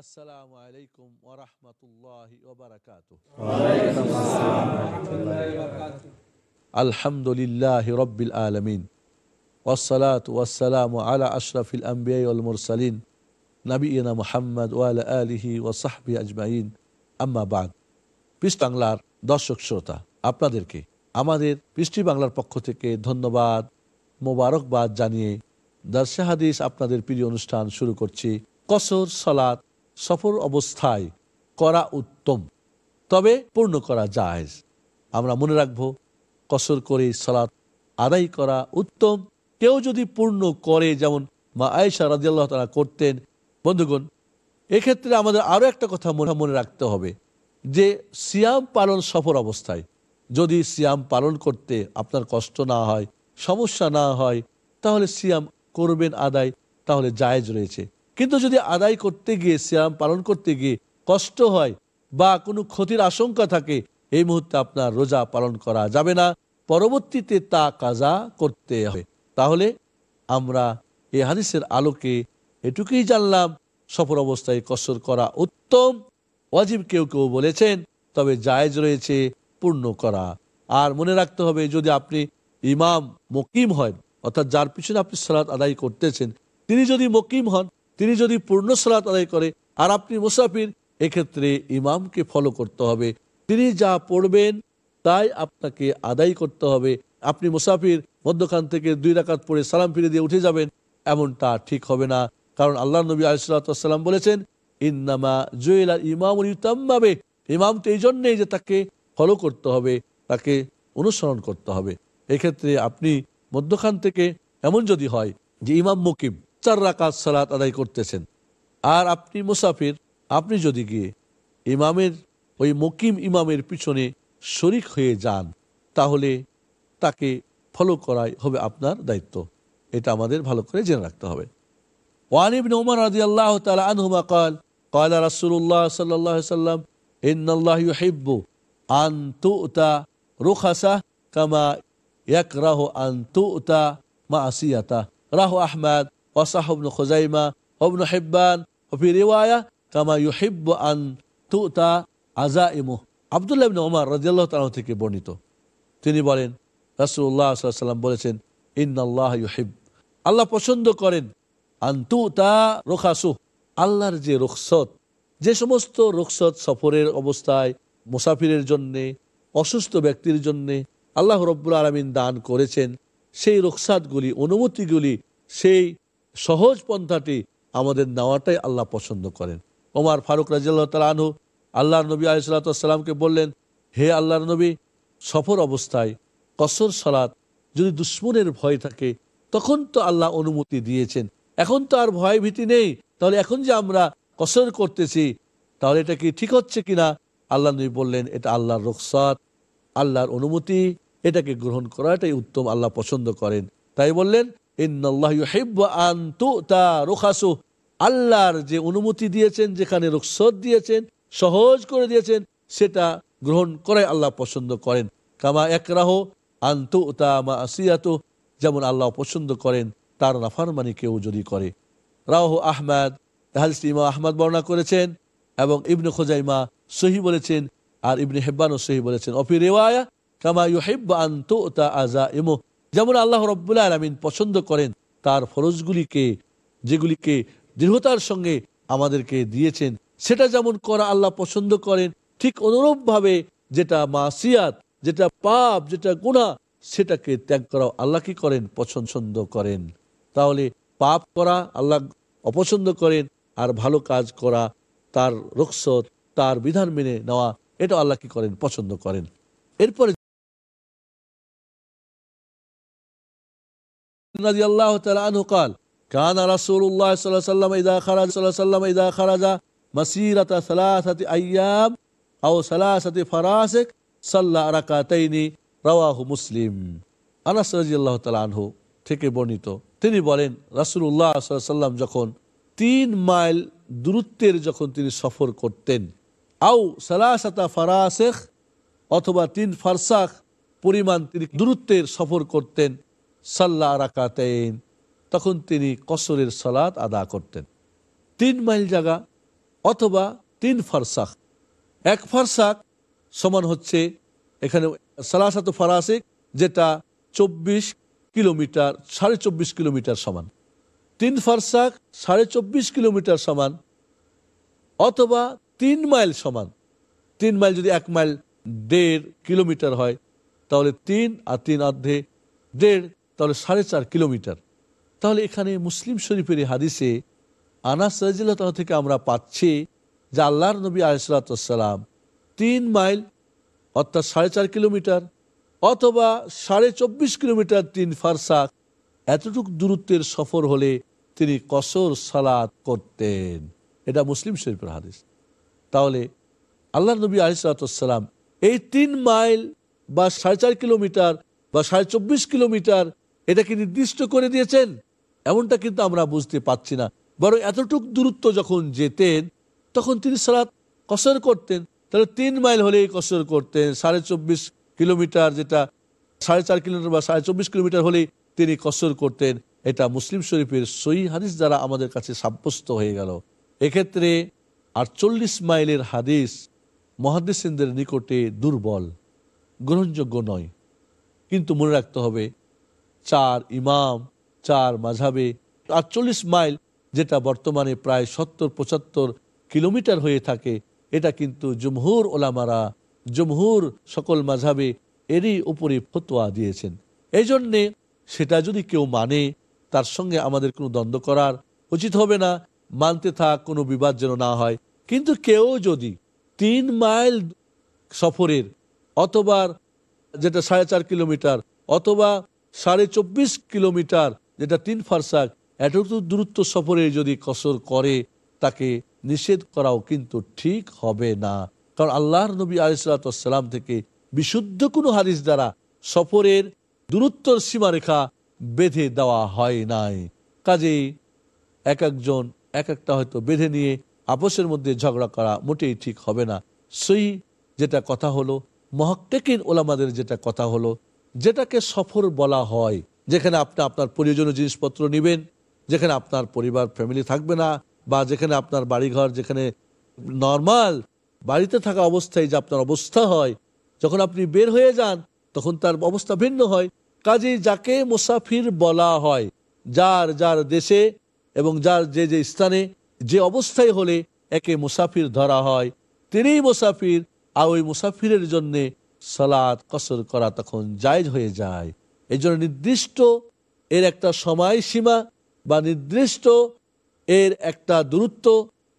আসসালামু আলাইকুম ওরহমতুল্লাহি ওবরাকাতুহ আলহামদুলিল্লাহ রব্বিল আলমিন। আলা আশরফিল আম্বিয়াই ওল মুরসালিন। নবীনা মোহাম্মদ ওয়ালা আলিহি ওসাহবি আজমাইন। আম্মা বাদ। পিস বাংলার দর্শক শ্রোতা, আপনাদেরকে আমাদের পৃষ্টি বাংলার পক্ষ থেকে ধন্যবাদ, মোবারকবাদ জানিয়ে দার্সে হাদিস আপনাদের প্রিয় অনুষ্ঠান শুরু করছি। কসর সলাৎ সফর অবস্থায় করা উত্তম, তবে পূর্ণ করা জায়েজ। আমরা মনে রাখব, কসর করে সলাৎ আদায় করা উত্তম। কেউ যদি পূর্ণ করে, যেমন মা আয়েশা রাজিয়াল্লাহ তারা করতেন, বন্ধুগণ, এক্ষেত্রে আমাদের আরও একটা কথা মনে মনে রাখতে হবে, যে সিয়াম পালন সফর অবস্থায়। যদি সিয়াম পালন করতে আপনার কষ্ট না হয়, সমস্যা না হয়, তাহলে সিয়াম করবেন আদায়, তাহলে জায়েজ রয়েছে। কিন্তু যদি আদায় করতে গিয়ে, সিয়াম পালন করতে গিয়ে কষ্ট হয় বা কোনো ক্ষতির আশঙ্কা থাকে, এই মুহূর্তে আপনার রোজা পালন করা যাবে না। পরবর্তীতে তা কাজা করতে হবে। তাহলে আমরা এই হাদিসের আলোকে এটুকুই জানলাম সফর অবস্থায় কসর করা উত্তম। ওয়াজিব কেউ কেউ বলেছেন, তবে জায়েজ রয়েছে পূর্ণ করা। আর মনে রাখতে হবে, যদি আপনি ইমাম মকিম হয় অর্থাৎ যার পিছনে আপনি সালাত আদায় করতেছেন, তিনি যদি মকিম হন তিনি যদি পূর্ণ সালাত আদায় করে আর আপনি মুসাফির, এক্ষেত্রে ইমামকে ফলো করতে হবে। তিনি যা পড়বেন তাই আপনাকে আদায় করতে হবে। আপনি মুসাফির, মধ্যখান থেকে দুই রাকাত পড়ে সালাম ফিরে দিয়ে উঠে যাবেন এমনটা ঠিক হবে না। কারণ আল্লাহ নবী আলিসাল্লাম বলেছেন, ইন্নামা জুয়েলা ইমাম ইউতাম্মাবে ইমাম তো এই জন্যেই যে তাকে ফলো করতে হবে, তাকে অনুসরণ করতে হবে। এক্ষেত্রে আপনি মধ্যখান থেকে, এমন যদি হয় যে ইমাম মুকিম চার রাকাত সালাত আদায় করতেছেন আর আপনি মুসাফির আপনি যদি গিয়ে ইমামের ওই মুকিম ইমামের পিছনে শরিক হয়ে যান তাহলে তাকে ফলো করাই হবে আপনার দায়িত্ব এটা আমাদের ভালো করে জেনে রাখতে হবে وعن ابن عمر رضي الله تعالى عنهما قال قال رسول الله صلى الله عليه وسلم إن الله يحب أن تؤتى رخصة كما يكره أن تؤتى معصيته রাহু আহমদ ওয়াসাহ খোজাইমা হবনু হেব্বান অফি রেওয়ায়া কামা ইউহিব্ব আন তুতা আজা ইমু আবদুল্লাহ ইবনে ওমর রাজিয়াল্লাহ তাল থেকে বর্ণিত। তিনি বলেন রাসুল্লাহ সাল্লাম বলেছেন ইন্নআল্লাহ ইউহিব। আল্লাহ পছন্দ করেন আন্তু তা রোখাসু। আল্লাহর যে রুখসত, যে সমস্ত রুখসত সফরের অবস্থায় মুসাফিরের জন্যে, অসুস্থ ব্যক্তির জন্যে আল্লাহ রব্বুল আলমিন দান করেছেন, সেই রুখসাতগুলি অনুমতিগুলি সেই সহজ পন্থাটি আমাদের নেওয়াটাই আল্লাহ পছন্দ করেন। ওমার ফারুক রাজিয়াল্লাহ তালা আনহু আল্লাহ নবী আলিসাল্লাতামকে বললেন, হে আল্লাহর নবী, সফর অবস্থায় কসর, সালাত যদি দুশ্মনের ভয় থাকে, তখন তো আল্লাহ অনুমতি দিয়েছেন। এখন তো আর ভয় ভীতি নেই। তাহলে এখন যে আমরা কসর করতেছি, তাহলে এটা কি ঠিক হচ্ছে কিনা? আল্লাহ নবী বললেন, এটা আল্লাহর রুখসাত, আল্লাহর অনুমতি, এটাকে গ্রহণ করাটাই উত্তম, আল্লাহ পছন্দ করেন। তাই বললেন আল্লাহর যে অনুমতি দিয়েছেন, যেখানে রুখসত দিয়েছেন, সহজ করে দিয়েছেন, সেটা গ্রহণ করে আল্লাহ পছন্দ করেন। কামা একরাহ আন্তু মা আসিয়াত যেমন আল্লাহ পছন্দ করেন, তার নাফারমানি কেউ যদি করে। রাহ আহমদ ইমা আহমদ বর্ণনা করেছেন এবং ইবনে খোজাইমা সহি বলেছেন, আর ইবনে হেব্বানও সহি বলেছেন। অফি রেওয়ায়া, কামা ইউহিব্বা আন্তু তা আজা ইমো যেমন আল্লাহ রব্বুল্লাহ আলমিন পছন্দ করেন, তার ফরজগুলিকে, যেগুলিকে দৃঢ়তার সঙ্গে আমাদেরকে দিয়েছেন, সেটা যেমন করা আল্লাহ পছন্দ করেন, ঠিক অনুরূপভাবে যেটা মাসিয়াত, যেটা পাপ, যেটা গুণা সেটাকে ত্যাগ করা আল্লাহ কি করেন? পছন্দ করেন। তাহলে পাপ করা আল্লাহ অপছন্দ করেন, আর ভালো কাজ করা তার রক্ষত তার বিধান মেনে নেওয়া, এটা আল্লাহ কি করেন? পছন্দ করেন। এরপরে আল্লাহ আনহু কাল كان رسول الله صلى الله عليه وسلم إذا خرج صلى الله عليه وسلم إذا خرج مسيرة ثلاثة أيام أو ثلاثة فراسك صلى ركعتين رواه مسلم আনাস রাজিয়াল্লাহ তালা আনহু থেকে বর্ণিত তিনি বলেন রাসুল্লাহ সাল্লাম যখন তিন মাইল দূরত্বের যখন তিনি সফর করতেন আউ সালাসাতা ফারাসেখ অথবা তিন ফারসাখ পরিমাণ তিনি দূরত্বের সফর করতেন সাল্লাহ রাকাতেন তখন তিনি কসরের সালাত আদা করতেন। তিন মাইল জায়গা অথবা তিন ফারসাক এক ফারসাক সমান হচ্ছে এখানে সালাসাত ফারাসিক, যেটা চব্বিশ কিলোমিটার, সাড়ে চব্বিশ কিলোমিটার সমান। তিন ফারসাক সাড়ে চব্বিশ কিলোমিটার সমান অথবা তিন মাইল সমান। তিন মাইল যদি এক মাইল দেড় কিলোমিটার হয়, তাহলে তিন আর তিন অর্ধে দেড় তাহলে সাড়ে চার কিলোমিটার। তাহলে এখানে মুসলিম শরীফের হাদিসে আনাস রাজিল্লাহ থেকে আমরা পাচ্ছি যে আল্লাহর নবী আলিসাল্লাম তিন মাইল, অর্থাৎ সাড়ে চার কিলোমিটার অথবা সাড়ে চব্বিশ কিলোমিটার তিন ফারসাক এতটুক দূরত্বের সফর হলে তিনি কসর সালাত করতেন। এটা মুসলিম শরীফের হাদিস। তাহলে আল্লাহ নবী আলিসাল্লাম এই তিন মাইল বা সাড়ে চার কিলোমিটার বা সাড়ে চব্বিশ কিলোমিটার এটা কি নির্দিষ্ট করে দিয়েছেন। এমনটা কিন্তু আমরা বুঝতে পাচ্ছি না। বরং এতটুক দূরত্ব যখন যেতেন, তখন তিনি সালাত কসর করতেন। তাহলে তিন মাইল হলেই কসর করতেন। সাড়ে চব্বিশ কিলোমিটার যেটা, সাড়ে চার কিলোমিটার বা সাড়ে চব্বিশ কিলোমিটার হলেই তিনি কসর করতেন। এটা মুসলিম শরীফের সই হাদিস দ্বারা আমাদের কাছে সাব্যস্ত হয়ে গেল। এক্ষেত্রে আটচল্লিশ মাইলের হাদিস মহাদিসিনদের নিকটে দুর্বল, গ্রহণযোগ্য নয়। কিন্তু মনে রাখতে হবে চার ইমাম, চার মাঝাবে আটচল্লিশ মাইল, যেটা বর্তমানে প্রায় সত্তর, পঁচাত্তর কিলোমিটার হয়ে থাকে, এটা কিন্তু জমহুর ওলামারা, জমহুর সকল মাঝাবে এরই উপরে ফতোয়া দিয়েছেন। এই জন্যে সেটা যদি কেউ মানে তার সঙ্গে আমাদের কোনো দ্বন্দ্ব করার উচিত হবে না, মানতে থাক, কোনো বিবাদ যেন না হয়। কিন্তু কেউ যদি তিন মাইল সফরের, অথবা যেটা সাড়ে চার কিলোমিটার, অথবা সাড়ে চব্বিশ কিলোমিটার, যেটা তিন ফারসাক, এতটুকু দূরত্ব সফরে যদি কসর করে, তাকে নিষেধ করাও কিন্তু ঠিক হবে না। কারণ আল্লাহর নবী আলিসাল্লাম থেকে বিশুদ্ধ কোনো হাদিস দ্বারা সফরের দূরত্বর সীমারেখা বেঁধে দেওয়া হয় নাই। কাজেই এক একজন, এক একটা হয়তো বেঁধে নিয়ে আপোষের মধ্যে ঝগড়া করা মোটেই ঠিক হবে না। সেই যেটা কথা হলো মহক্টেকিন ওলামাদের যেটা কথা হলো যেটাকে সফর বলা হয়, যেখানে আপনি আপনার প্রয়োজনীয় জিনিসপত্র নেবেন, যেখানে আপনার পরিবার ফ্যামিলি থাকবে না, বা যেখানে আপনার বাড়িঘর, যেখানে নর্মাল বাড়িতে থাকা অবস্থায় যে আপনার অবস্থা হয়, যখন আপনি বের হয়ে যান, তখন তার অবস্থা ভিন্ন হয়। কাজে যাকে মুসাফির বলা হয়, যার যার দেশে এবং যার যে যে স্থানে, যে অবস্থায় হলে একে মুসাফির ধরা হয়। তিনিই মুসাফির, আর ওই মুসাফিরের জন্যে সালাদ কসর করা তখন জায়জ হয়ে যায়। এই জন্য নির্দিষ্ট এর একটা সময়সীমা বা নির্দিষ্ট এর একটা দূরত্ব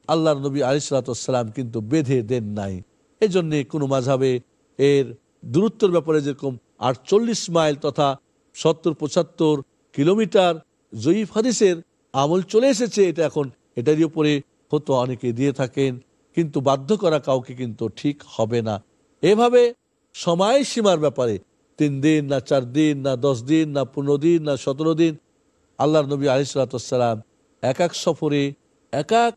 আল্লাহ নবী আলিসাল্লাম কিন্তু বেঁধে দেন নাই। এই জন্যে কোনো মাঝাবে এর দূরত্বের ব্যাপারে যেরকম আটচল্লিশ মাইল তথা সত্তর, পঁচাত্তর কিলোমিটার জয়ীফ হাদিসের আমল চলে এসেছে, এটা এখন এটারই উপরে হতো অনেকে দিয়ে থাকেন, কিন্তু বাধ্য করা কাউকে কিন্তু ঠিক হবে না। এভাবে সময় সীমার ব্যাপারে। তিন দিন না চার দিন, না দশ দিন, না পনেরো দিন, না সতেরো দিন। আল্লাহর নবী আলিসাল্লাম এক এক সফরে, এক এক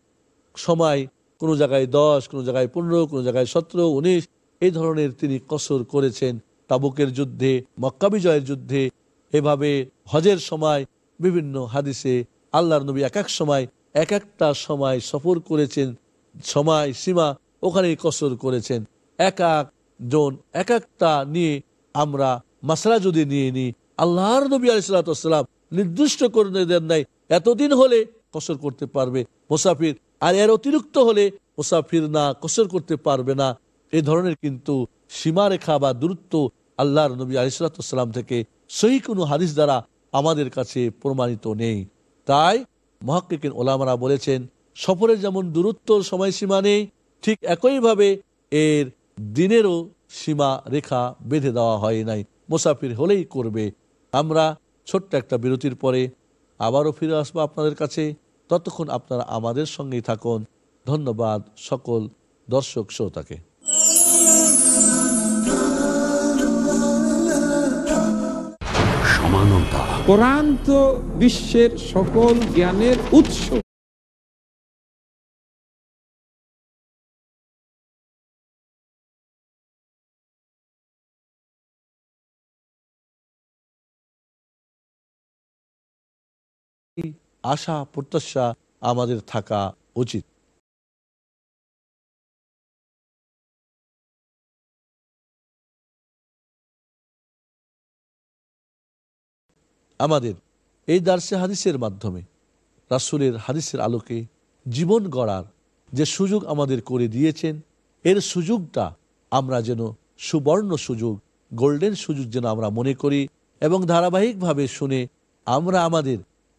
সময় কোনো জায়গায় দশ, কোনো জায়গায় পনেরো, কোনো জায়গায় সতেরো, উনিশ, এই ধরনের তিনি কসর করেছেন তাবুকের যুদ্ধে, মক্কা বিজয়ের যুদ্ধে। এভাবে হজের সময় বিভিন্ন হাদিসে আল্লাহর নবী এক এক সময়, এক একটা সময় সফর করেছেন, সময় সীমা ওখানেই কসর করেছেন। এক এক জন এক একটা নিয়ে আমরা মাসলা যদি নিয়ে নিই, আল্লাহর নবী আলিসাল্লাম নির্দিষ্ট করে দেন নাই, এতদিন হলে কসর করতে পারবে মুসাফির, আর এর অতিরিক্ত হলে মুসাফির না কসর করতে পারবে না। এই ধরনের কিন্তু সীমারেখা বা দূরত্ব আল্লাহর নবী আলিসাল্লাম থেকে সহি কোনো হাদিস দ্বারা আমাদের কাছে প্রমাণিত নেই। তাই মহাক্কিন ওলামারা বলেছেন, সফরের যেমন দূরত্ব সময়সীমা নেই, ঠিক একইভাবে এর দিনেরও সীমা রেখা বেঁধে দেওয়া হয় নাই। মুসাফির হলেই করবে। আমরা ছোট্ট একটা বিরতির পরে আবারও ফিরে আসব আপনাদের কাছে। ততক্ষণ আপনারা আমাদের সঙ্গেই থাকুন। ধন্যবাদ সকল দর্শক শ্রোতাকে। কোরআন তো বিশ্বের সকল জ্ঞানের উৎস। আশা, প্রত্যাশা আমাদের থাকা উচিত। আমাদের এই দার্সে হাদিসের মাধ্যমে রাসুলের হাদিসের আলোকে জীবন গড়ার যে সুযোগ আমাদের করে দিয়েছেন, এর সুযোগটা আমরা যেন সুবর্ণ সুযোগ, গোল্ডেন সুযোগ যেন আমরা মনে করি এবং ধারাবাহিকভাবে শুনে আমরা আমাদের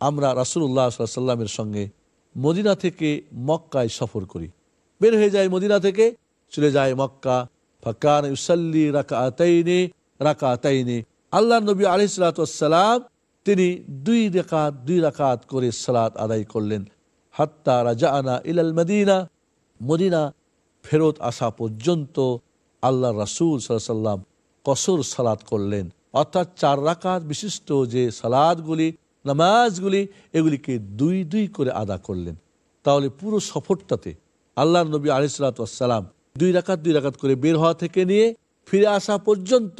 আমরা রাসুল্লাহ সাল্লামের সঙ্গে মদিনা থেকে মক্কায় সফর করি। বের হয়ে যায় মদিনা থেকে, চলে যায় মক্কা। ফাকান ইউসাল্লি রাকা আতাইনে রাকা আতাইনে আল্লাহ নবী আলিসালাম তিনি দুই রেখাত দুই রাকাত করে সালাত আদায় করলেন। হাত্তা রাজা আনা ইলাল মদিনা মদিনা ফেরত আসা পর্যন্ত আল্লাহ রাসুল সাল্লাম কসর সালাত করলেন। অর্থাৎ চার রাকাত বিশিষ্ট যে সালাদগুলি নামাজগুলি এগুলিকে দুই দুই করে আদা করলেন। তাহলে পুরো সফরটাতে আল্লাহ নবী আলিসালাম দুই রাকাত দুই রাকাত করে বের হওয়া থেকে নিয়ে ফিরে আসা পর্যন্ত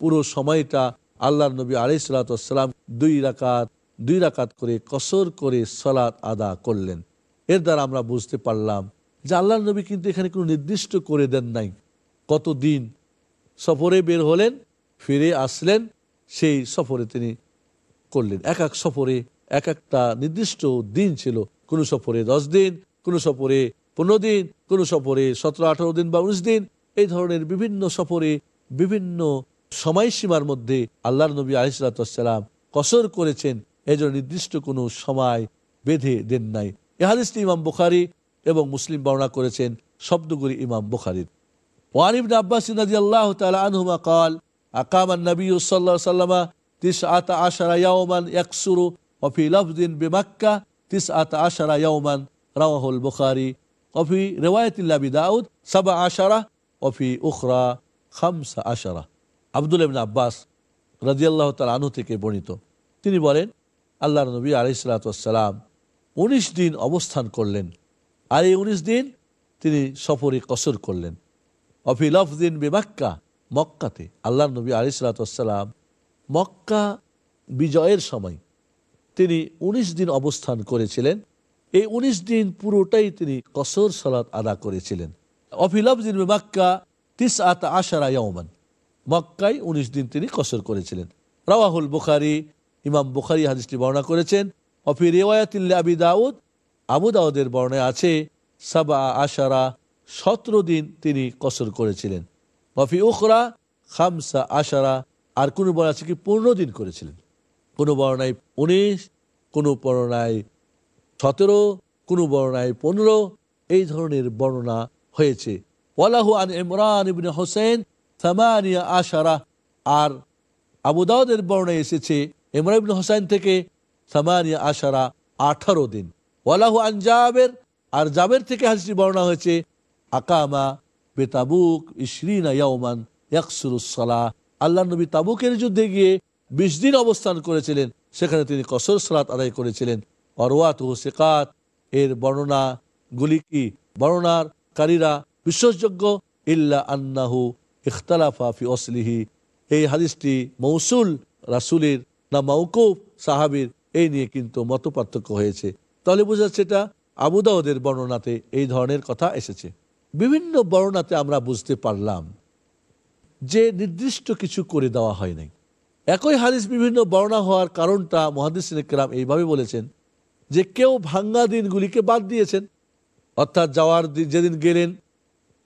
পুরো সময়টা আল্লাহ নবী আলিসালাম দুই রাকাত দুই রাকাত করে কসর করে সলাৎ আদা করলেন। এর দ্বারা আমরা বুঝতে পারলাম যে আল্লাহ নবী কিন্তু এখানে কোনো নির্দিষ্ট করে দেন নাই। কত দিন সফরে বের হলেন, ফিরে আসলেন, সেই সফরে তিনি করলেন। এক এক সফরে এক একটা নির্দিষ্ট দিন ছিল। কোন সফরে দশ দিন, কোন সফরে পনেরো দিন, কোন সফরে সতেরো, আঠারো দিন বা উনিশ দিন। এই ধরনের বিভিন্ন সফরে বিভিন্ন সময়সীমার মধ্যে আল্লাহ নবী আলিসালাম কসর করেছেন। এজন্য নির্দিষ্ট কোনো সময় বেঁধে দেন নাই। এহাদিসটি ইমাম বুখারি এবং মুসলিম বর্ণনা করেছেন, শব্দগুলি ইমাম বুখারির। ওয়ানিবিন আব্বাস আনহুমা কল, আকাম নবী সাল্লা সাল্লামা أقام النبي صلى الله عليه وسلم تسعة عشر يوما يكسر وفي لفظ بمكة تسعة عشر يوما رواه البخاري وفي رواية لأبي داود سبع عشرة وفي أخرى خمس عشرة আব্দুল ইবিন আব্বাস রাজিয়াল্লাহ তাল আনু থেকে বর্ণিত তিনি বলেন আল্লাহ নবী আলিসালাম উনিশ দিন অবস্থান করলেন আর এই উনিশ দিন তিনি সফরে কসর করলেন অফিল দিন বেমাক্কা মক্কাতে আল্লাহ নবী আলিসালাম মক্কা বিজয়ের সময় তিনি ১৯ দিন অবস্থান করেছিলেন। এই ১৯ দিন পুরোটাই তিনি কসর সালাত আদা করেছিলেন। অফিলফ দিন বেমাক্কা তিস আত আশারা ইয়মান মক্কায় ১৯ দিন তিনি কসর করেছিলেন। রাওয়াহুল বুখারি, ইমাম বুখারি হাদিসটি বর্ণনা করেছেন অফি রেওয়ায়াতিল্লা আবি দাউদ, আবু দাউদের বর্ণায় আছে, সাবা আশারা, সতেরো দিন তিনি কসর করেছিলেন। অফি উখরা, খামসা আশারা আর কোনো বর্ণ আছে কি? পনেরো দিন করেছিলেন। কোনো বর্ণায় উনিশ, কোনো বর্ণায় সতেরো, কোনো বর্ণায় পনেরো। এই ধরনের বর্ণনা হয়েছে। ওয়ালাহু আন ইমরান হোসেন থামানিয়া আশারা। আর আবু দাউদের বর্ণায় এসেছে, ইমরান হোসেন থেকে থামানিয়া আশারা আঠারো দিন। ওয়ালাহু আন জাবের, আর জাবের থেকে হাসি বর্ণনা হয়েছে, আকামা বেতাবুক ইসরিনা ইয়াউমান ইয়াকসুরুসলা আল্লাহ নবী তাবুকের যুদ্ধে গিয়ে বিশ দিন অবস্থান করেছিলেন। সেখানে তিনি কসর সালাত আদায় করেছিলেন। অরওয়াত ও সেকাত, এর বর্ণনা গুলি কি? বর্ণনার কারীরা বিশ্বাসযোগ্য? ইল্লা আন্নাহু ইখতালাফা ফি অসলিহি। এই হাদিসটি মৌসুল রাসুলের না মৌকুফ সাহাবির, এই নিয়ে কিন্তু মত হয়েছে। তাহলে বোঝা যাচ্ছে এটা আবুদাউদের বর্ণনাতে এই ধরনের কথা এসেছে। বিভিন্ন বর্ণনাতে আমরা বুঝতে পারলাম। যে নির্দিষ্ট কিছু করে দেওয়া হয় নাই। একই হাদিস বিভিন্ন বর্ণনা হওয়ার কারণটা মহাদিস কেরাম এইভাবে বলেছেন যে কেউ ভাঙ্গা দিনগুলিকে বাদ দিয়েছেন। অর্থাৎ যাওয়ার দিন যেদিন গেলেন,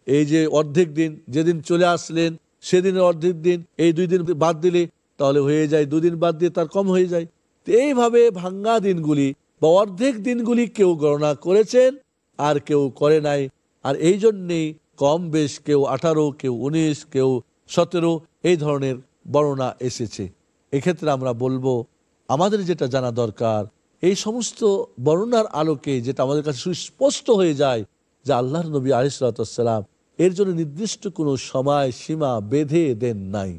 এই যে অর্ধেক দিন, যেদিন চলে আসলেন, সেদিনের অর্ধেক দিন, এই দুই দিন বাদ দিলে তাহলে হয়ে যায়, দুদিন বাদ দিয়ে তার কম হয়ে যায়। তো এইভাবে ভাঙ্গা দিনগুলি বা অর্ধেক দিনগুলি কেউ গণনা করেছেন আর কেউ করে নাই। আর এই জন্যেই কম বেশ কেউ আঠারো, কেউ উনিশ, কেউ সতেরো, এই ধরনের বর্ণনা এসেছে। এক্ষেত্রে আমরা বলব, আমাদের যেটা জানা দরকার, এই সমস্ত বর্ণনার আলোকে যেটা আমাদের কাছে সুস্পষ্ট হয়ে যায় যে আল্লাহর নবী আলিসাল্লাম এর জন্য নির্দিষ্ট কোনো সময়, সীমা, বেঁধে দেন নাই।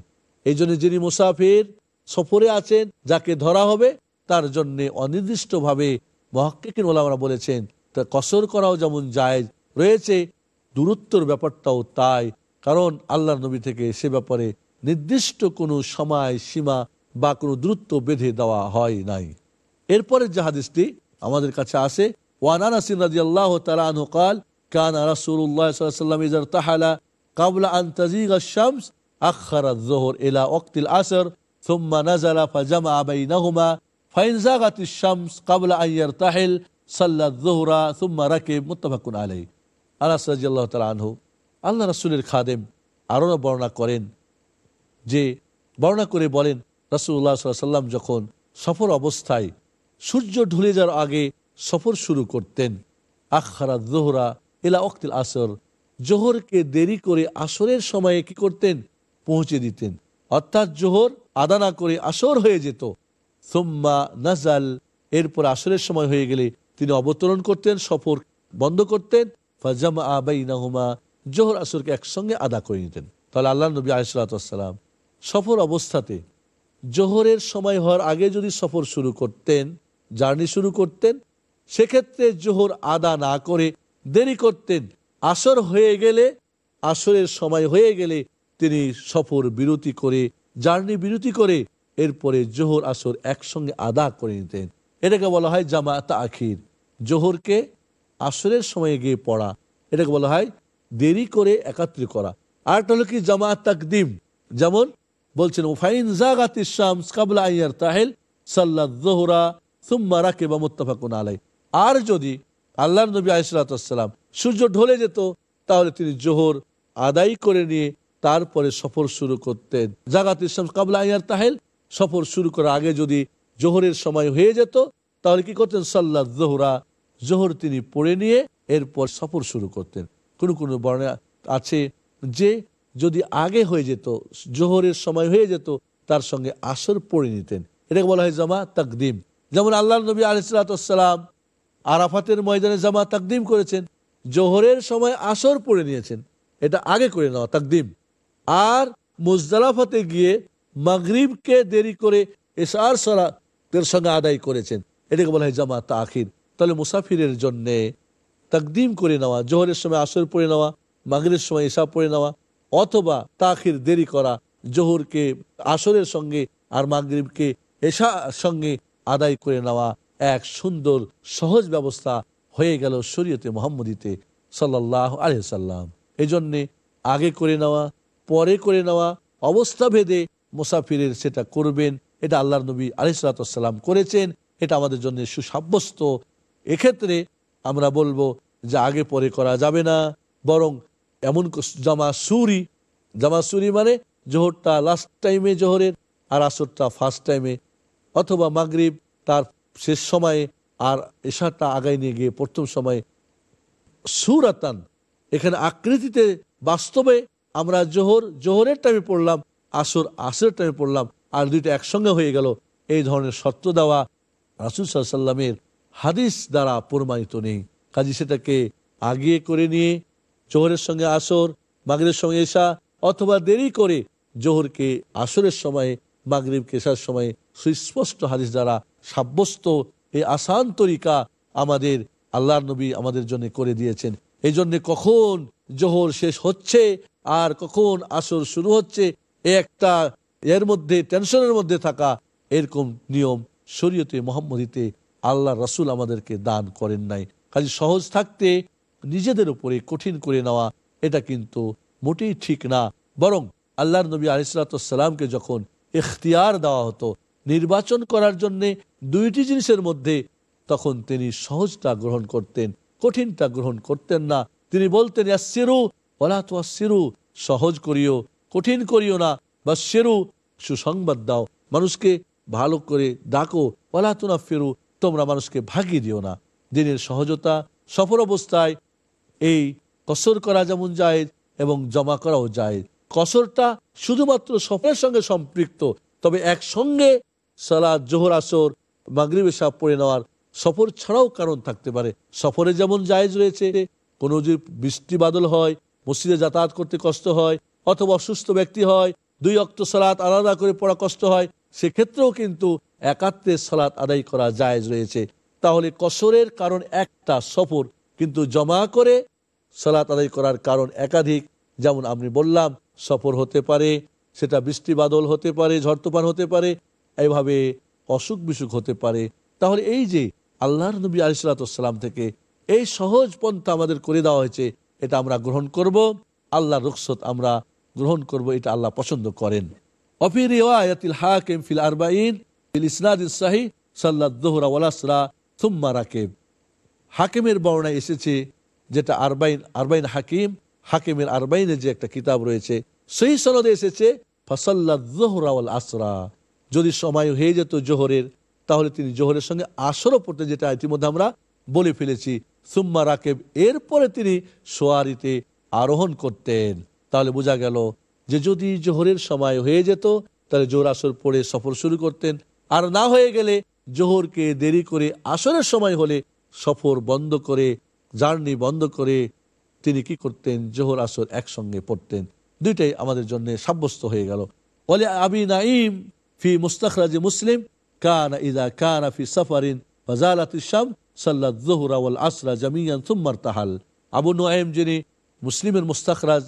এই জন্য যিনি মুসাফির সফরে আছেন, যাকে ধরা হবে, তার জন্য অনির্দিষ্টভাবে মহাক্কিন ওলামরা বলেছেন, তা কসর করাও যেমন জায়েজ রয়েছে, দূরত্বর ব্যাপারটাও তাই। কারণ আল্লাহ নবী থেকে সে ব্যাপারে নির্দিষ্ট কোনো সময় সীমা বা কোনো দূরত্ব বেঁধে দেওয়া হয় নাই। এরপরের যে আমাদের কাছে আসে শামস আখারা আইয়ার তাহিল সাল্লা জোহরা থুম্মা রাকিব মুতাফাকুন আলাই আনাস রাজি আল্লাহ তালা আনহু আল্লাহ রাসূলের খাদেম আরও বর্ণনা করেন যে, বর্ণনা করে বলেন সাল্লাল্লাহু সাল্লাম যখন সফর অবস্থায় সূর্য ঢুলে যাওয়ার আগে সফর শুরু করতেন, আখারা জোহরা এলা অক্তিল আসর, জোহরকে দেরি করে আসরের সময়ে কি করতেন? পৌঁছে দিতেন। অর্থাৎ জোহর আদা না করে আসর হয়ে যেত। সোম্মা নাজাল, এরপর আসরের সময় হয়ে গেলে তিনি অবতরণ করতেন, সফর বন্ধ করতেন। ফাজামা আবাই নাহুমা জোহর আসরকে একসঙ্গে আদা করে নিতেন। তাহলে আল্লাহ নবী আলিসাল্লাম সফর অবস্থাতে জোহরের সময় হওয়ার আগে যদি সফর শুরু করতেন, জার্নি শুরু করতেন, সেক্ষেত্রে জোহর আদা না করে দেরি করতেন। আসর হয়ে গেলে, আসরের সময় হয়ে গেলে তিনি সফর বিরতি করে, জার্নি বিরতি করে এরপরে জোহর আসর একসঙ্গে আদা করে নিতেন। এটাকে বলা হয় জামাত আখির। জোহরকে আসরের সময়ে গিয়ে পড়া। এটাকে বলা হয় দেরি করে একাত্রি করা। আরেকটা হলো কি? জামাত তাকদিম। যেমন বলছেন জোহরা আর যদি আল্লাহ নবী আলিসাল্লাম সূর্য ঢলে যেত, তাহলে তিনি জোহর আদায় করে নিয়ে তারপরে সফর শুরু করতেন। জাগাত ইসলাম কাবলা আইয়ার তাহেল সফর শুরু করার আগে যদি জোহরের সময় হয়ে যেত, তাহলে কি করতেন? সাল্লা জোহরা জোহর তিনি পড়ে নিয়ে এরপর সফর শুরু করতেন। কোনো কোনো বর্ণে আছে যে যদি আগে হয়ে যেত, জোহরের সময় হয়ে যেত, তার সঙ্গে আসর পড়ে নিতেন। এটাকে বলা হয় জামা তাকদিম। যেমন আল্লাহ নবী আলিসালাম আরাফাতের ময়দানে জামা তাকদিম করেছেন, জোহরের সময় আসর পড়ে নিয়েছেন, এটা আগে করে নেওয়া তাকদিম। আর মুজদালাফাতে গিয়ে মাগরিবকে দেরি করে এসার সরাতের সঙ্গে আদায় করেছেন, এটাকে বলা হয় জামা তাখির। তাহলে মুসাফিরের জন্যে তাকদিম করে নেওয়া, জোহরের সময় আসর পড়ে নেওয়া মাগরের সময় এসা পড়ে নেওয়া, অথবা তাখির দেরি করা, জোহরকে আসরের সঙ্গে আর মাগরিবকে এসা সঙ্গে আদায় করে নেওয়া এক সুন্দর, সহজ ব্যবস্থা হয়ে গেল শরীয়তে মোহাম্মদীতে সাল্লাহ আলহাম এই জন্যে আগে করে নেওয়া, পরে করে নেওয়া, অবস্থা ভেদে মুসাফিরের সেটা করবেন, এটা আল্লাহ নবী আলিসাল্লাম করেছেন, এটা আমাদের জন্য সুসাব্যস্ত। এক্ষেত্রে আমরা বলব যে আগে পরে করা যাবে না, বরং এমন জামা সুরি জামা সুরি মানে জোহরটা লাস্ট টাইমে জোহরের আর আসরটা ফার্স্ট টাইমে অথবা মাগরিব তার শেষ সময়ে আর এশারটা আগায় নিয়ে গিয়ে প্রথম সময়ে। সুরাতান, এখানে আকৃতিতে বাস্তবে আমরা জোহর, জোহরের টাইমে পড়লাম, আসর আসরের টাইমে পড়লাম, আর দুইটা একসঙ্গে হয়ে গেল। এই ধরনের শর্ত দেওয়া রাসুল সাল্লামের হাদিস দ্বারা প্রমাণিত নেই। কাজী সেটাকে আগিয়ে করে নিয়ে জোহরের সঙ্গে আসর মাগরের সঙ্গে এসা অথবা দেরি করে জোহরকে আসরের সময়ে, মাগরিব কেশার সময়ে সুস্পষ্ট হাদিস দ্বারা সাব্যস্ত এই আসান তরিকা আমাদের আল্লাহ নবী আমাদের জন্য করে দিয়েছেন। এই জন্য কখন জোহর শেষ হচ্ছে আর কখন আসর শুরু হচ্ছে একটা এর মধ্যে, টেনশনের মধ্যে থাকা এরকম নিয়ম শরীয়তে, মোহাম্মদীতে আল্লাহ রসুল আমাদেরকে দান করেন নাই। কাজে সহজ থাকতে নিজেদের উপরে কঠিন করে নেওয়া, এটা কিন্তু মোটেই ঠিক না। বরং আল্লাহর নবী আলিসাল্লামকে যখন এখতিয়ার দেওয়া হতো, নির্বাচন করার জন্য দুইটি জিনিসের মধ্যে তখন তিনি সহজটা গ্রহণ করতেন, কঠিনটা গ্রহণ করতেন না। তিনি বলতেন সেরু ওলা তো সেরু সহজ করিও, কঠিন করিও না। বা সেরু সুসংবাদ দাও। মানুষকে ভালো করে ডাকো ওলা তো না ফেরু তোমরা মানুষকে ভাগিয়ে দিও না। দিনের সহজতা সফর অবস্থায় এই কসর করা যেমন যায় এবং জমা করাও যায় কসরটা শুধুমাত্র সফরের সঙ্গে সম্পৃক্ত, তবে একসঙ্গে সালাদ জোহর, আসর, মাগরিবে সাপ পড়ে নেওয়ার সফর ছাড়াও কারণ থাকতে পারে। সফরে যেমন জায়েজ রয়েছে, কোনো যদি বৃষ্টি বাদল হয়, মসজিদে যাতায়াত করতে কষ্ট হয়, অথবা অসুস্থ ব্যক্তি হয়, দুই অক্ত সালাত আলাদা করে পড়া কষ্ট হয় সেক্ষেত্রেও কিন্তু একাত্রে সালাত আদায় করা জায়েজ রয়েছে। তাহলে কসরের কারণ একটা সফর, কিন্তু জমা করে সালাত আদায় করার কারণ একাধিক। যেমন আমি বললাম, সফর হতে পারে, সেটা বৃষ্টি বাদল হতে পারে, ঝড় তুফান হতে পারে এইভাবে অসুখ বিসুখ হতে পারে। তাহলে এই যে আল্লাহর নবী আলিসাল্লাম থেকে এই সহজ পন্থা আমাদের করে দেওয়া হয়েছে, এটা আমরা গ্রহণ করব। আল্লাহর রুখসত আমরা গ্রহণ করব, এটা আল্লাহ পছন্দ করেন। অফি রিওয়ায়াতিল হাকিম ফিল আরবাইন ফিল ইসনাদিস সাহি সাল্লাদ দোহরা ওয়ালাসরা থুম্মা রাকেব হাকিমের বর্ণায় এসেছে যেটা আরবাইন আরবাইন হাকিম হাকিমের আরবাইনে যে একটা কিতাব রয়েছে, সেই সনদে এসেছে ফসল্লাহরাওয়াল আসরা। যদি সময় হয়ে যেত জোহরের, তাহলে তিনি জোহরের সঙ্গে আসরও পড়তে যেটা ইতিমধ্যে আমরা বলে ফেলেছি। সুম্মা রাকেব, এরপরে তিনি সোয়ারিতে আরোহণ করতেন। তাহলে বোঝা গেল যে যদি জোহরের সময় হয়ে যেত, তাহলে জোহর আসর পড়ে সফর শুরু করতেন। আর না হয়ে গেলে জোহরকে দেরি করে আসরের সময় হলে সফর বন্ধ করে, জার্নি বন্ধ করে তিনি কি করতেন? জোহর আসর একসঙ্গে পড়তেন। দুইটাই আমাদের জন্য সাব্যস্ত হয়ে গেল। বলে আবি নাইম ফি মুস্তাখরাজ মুসলিম, কান ইদা কানা ফি সাফারিন ফাজালাত শাম সাল্লাত আসরা জামিয়ান তাহাল। আবু নুআইম যিনি মুসলিমের মুস্তাখরাজ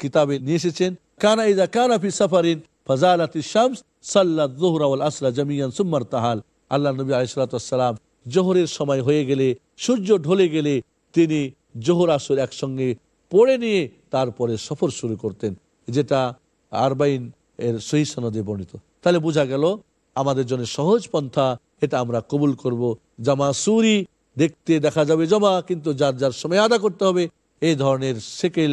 কিতাবে নিয়ে এসেছেন, কানা ইদা কানা ফি সাফারিন ফাজালাত শামস সাল্লাত যুহরা ওয়াল আসরা জামিয়ান সুম্মার তাহাল আল্লাহ নবী আলাইসালাম জোহরের সময় হয়ে গেলে, সূর্য ঢলে গেলে তিনি জোহর আসর একসঙ্গে পড়ে নিয়ে তারপরে সফর শুরু করতেন, যেটা আরবাইন এর সহি সনদে বর্ণিত। তাহলে বোঝা গেল, আমাদের জন্য সহজ পন্থা, এটা আমরা কবুল করব। জামা সুরি দেখতে দেখা যাবে জমা, কিন্তু যার যার সময় আদা করতে হবে এই ধরনের সেকেল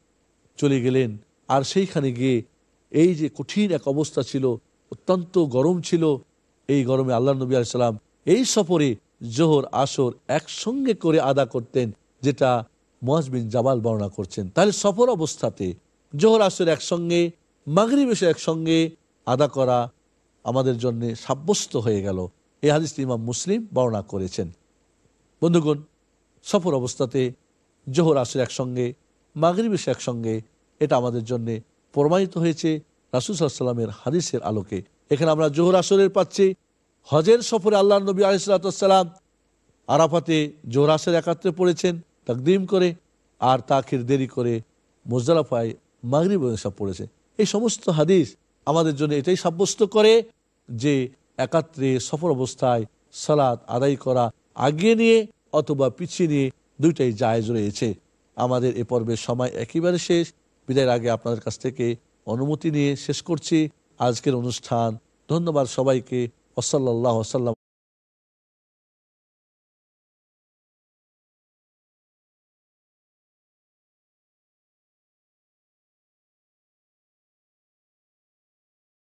চলে গেলেন। আর সেইখানে গিয়ে এই যে কঠিন এক অবস্থা ছিল, অত্যন্ত গরম ছিল, এই গরমে আল্লাহ নবী আলাইসাল্লাম এই সফরে জোহর, আসর একসঙ্গে করে আদা করতেন, যেটা মোয়াজবিন জাবাল বর্ণনা করছেন। তাহলে সফর অবস্থাতে জোহর, আসর একসঙ্গে, মাগরিব এসে একসঙ্গে আদা করা আমাদের জন্য সাব্যস্ত হয়ে গেল। এই হাদিসটি ইমাম মুসলিম বর্ণনা করেছেন। বন্ধুগণ, সফর অবস্থাতে জোহর, আসর একসঙ্গে মাগরিব একসঙ্গে এটা আমাদের জন্য প্রমাণিত হয়েছে রাসুল সাল্লামের হাদিসের আলোকে। এখানে আমরা জোহর আসরের পাচ্ছি, হজের সফরে আল্লাহ নবী আলিসাল্লাম আরাফাতে জোহর আসর একাত্রে পড়েছেন, তাকদিম করে, আর তাখির দেরি করে মোজদালাফায় মাগরিব সব পড়েছে। এই সমস্ত হাদিস আমাদের জন্য এটাই সাব্যস্ত করে যে একাত্রে সফর অবস্থায় সালাত আদায় করা আগিয়ে নিয়ে অথবা পিছিয়ে নিয়ে দুইটাই জায়েজ রয়েছে। আমাদের এ পর্বের সময় একেবারে শেষ। বিদায়ের আগে আপনাদের কাছ থেকে অনুমতি নিয়ে শেষ করছি। আজকের অনুষ্ঠান, ধন্যবাদ সবাইকে। ওসল্লাহ সাল্লাম